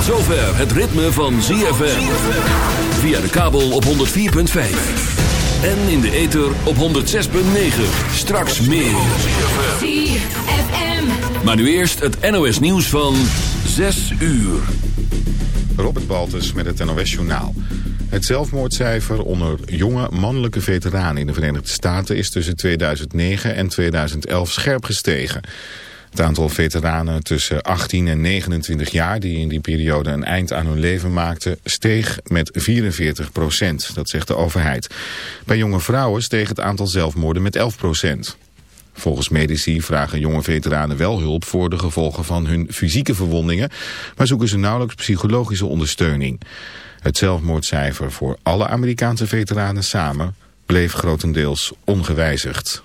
het ritme van ZFM. Via de kabel op 104.5. En in de ether op 106.9. Straks meer. ZFM. Maar nu eerst het NOS nieuws van 6 uur. Robert Baltus met het NOS Journaal. Het zelfmoordcijfer onder jonge mannelijke veteranen in de Verenigde Staten... is tussen 2009 en 2011 scherp gestegen... Het aantal veteranen tussen 18 en 29 jaar die in die periode een eind aan hun leven maakten steeg met 44 procent, dat zegt de overheid. Bij jonge vrouwen steeg het aantal zelfmoorden met 11 procent. Volgens medici vragen jonge veteranen wel hulp voor de gevolgen van hun fysieke verwondingen, maar zoeken ze nauwelijks psychologische ondersteuning. Het zelfmoordcijfer voor alle Amerikaanse veteranen samen bleef grotendeels ongewijzigd.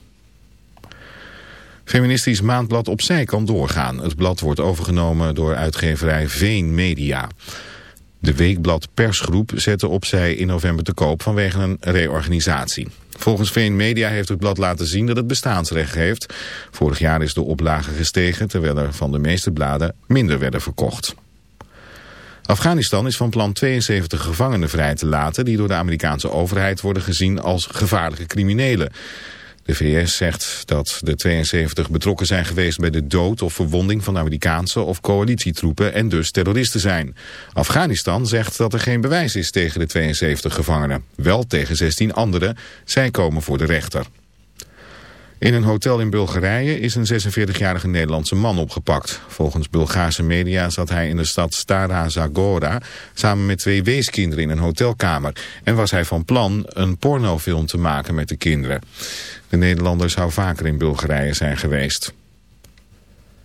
Feministisch Maandblad Opzij kan doorgaan. Het blad wordt overgenomen door uitgeverij Veen Media. De weekblad Persgroep zette Opzij in november te koop vanwege een reorganisatie. Volgens Veen Media heeft het blad laten zien dat het bestaansrecht heeft. Vorig jaar is de oplage gestegen terwijl er van de meeste bladen minder werden verkocht. Afghanistan is van plan 72 gevangenen vrij te laten... die door de Amerikaanse overheid worden gezien als gevaarlijke criminelen. De VS zegt dat de 72 betrokken zijn geweest bij de dood of verwonding van Amerikaanse of coalitietroepen en dus terroristen zijn. Afghanistan zegt dat er geen bewijs is tegen de 72 gevangenen. Wel tegen 16 anderen. Zij komen voor de rechter. In een hotel in Bulgarije is een 46-jarige Nederlandse man opgepakt. Volgens Bulgaarse media zat hij in de stad Stara Zagora samen met twee weeskinderen in een hotelkamer. En was hij van plan een pornofilm te maken met de kinderen. De Nederlander zou vaker in Bulgarije zijn geweest.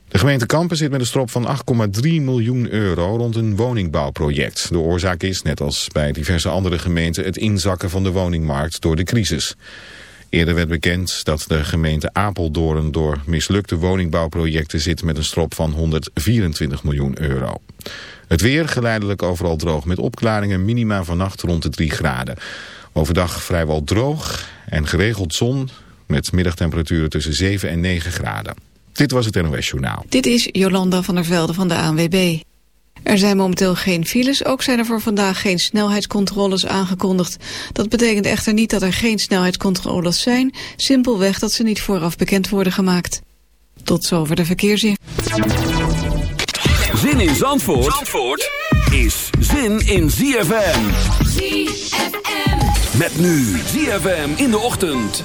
De gemeente Kampen zit met een strop van 8,3 miljoen euro rond een woningbouwproject. De oorzaak is, net als bij diverse andere gemeenten, het inzakken van de woningmarkt door de crisis. Eerder werd bekend dat de gemeente Apeldoorn door mislukte woningbouwprojecten zit met een strop van 124 miljoen euro. Het weer geleidelijk overal droog met opklaringen minima vannacht rond de 3 graden. Overdag vrijwel droog en geregeld zon met middagtemperaturen tussen 7 en 9 graden. Dit was het NOS Journaal. Dit is Jolanda van der Velde van de ANWB. Er zijn momenteel geen files, ook zijn er voor vandaag geen snelheidscontroles aangekondigd. Dat betekent echter niet dat er geen snelheidscontroles zijn, simpelweg dat ze niet vooraf bekend worden gemaakt. Tot zover de verkeersin. Zin in Zandvoort, Zandvoort is zin in ZFM. ZFM. Met nu ZFM in de ochtend.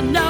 No.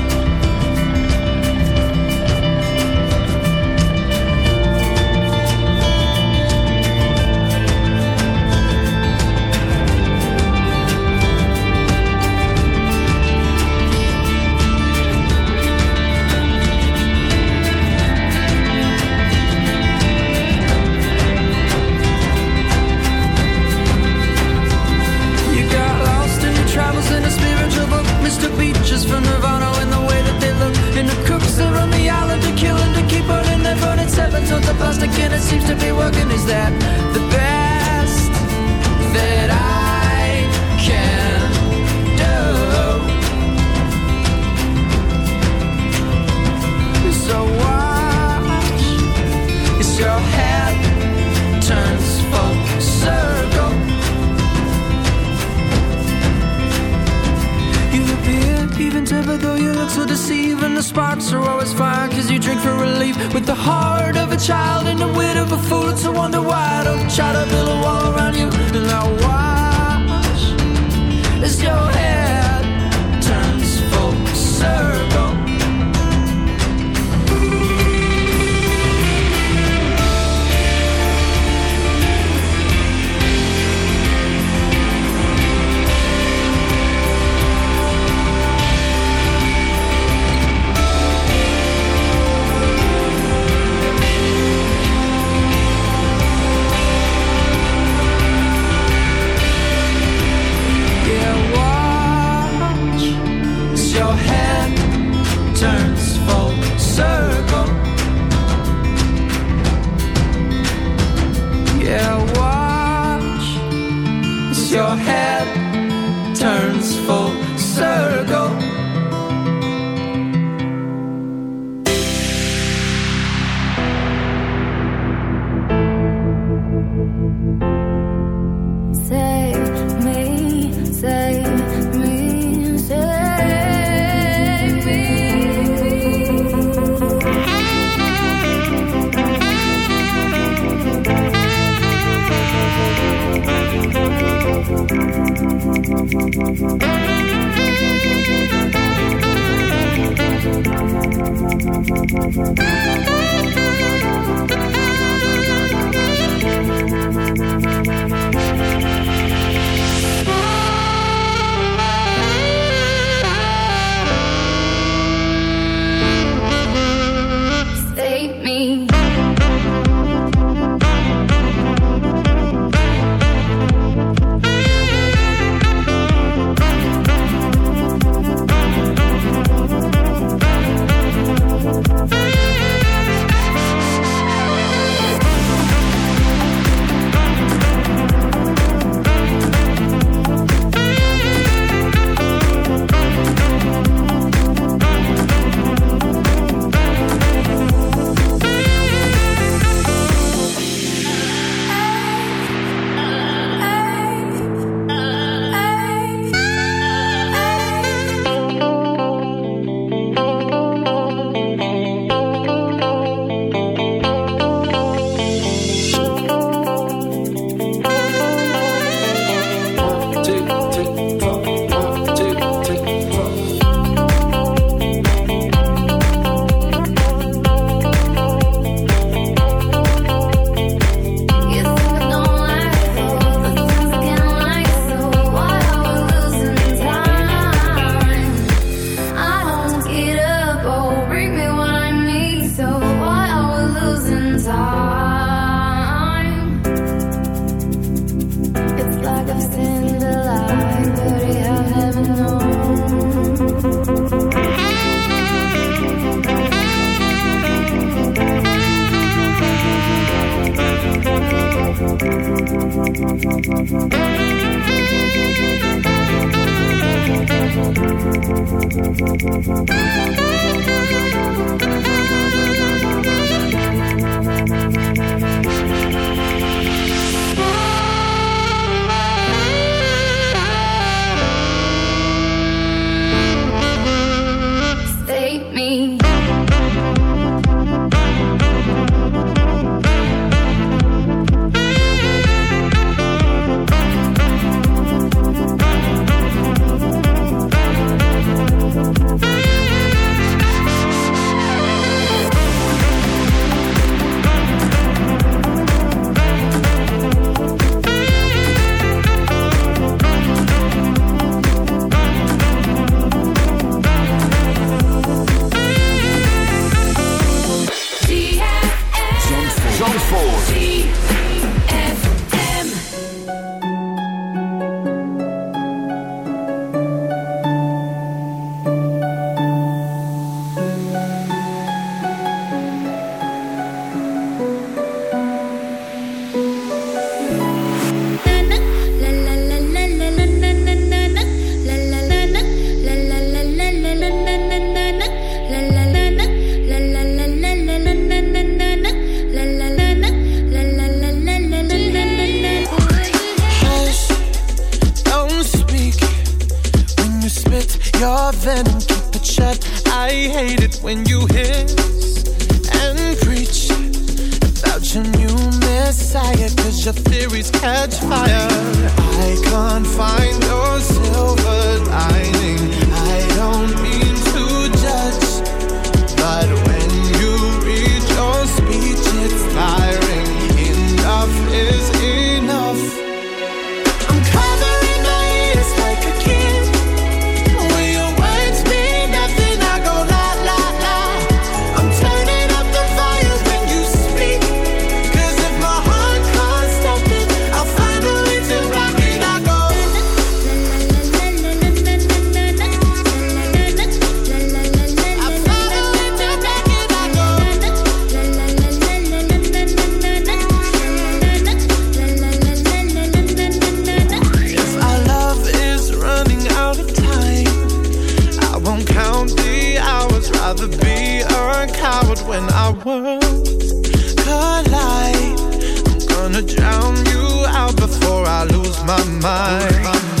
Gonna drown you out before I lose my mind.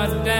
God damn.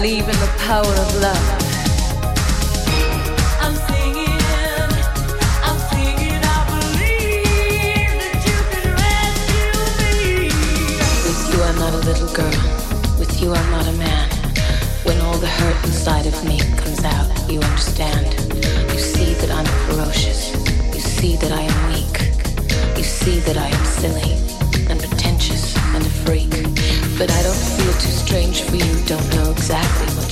Believe in the power of love. I'm singing. I'm singing. I believe that you can. With you, I'm not a little girl. With you, I'm not a man. When all the hurt inside of me comes out, you understand. You see that I'm ferocious. You see that I am weak. You see that I am silly and pretentious and a freak. But I don't feel too strange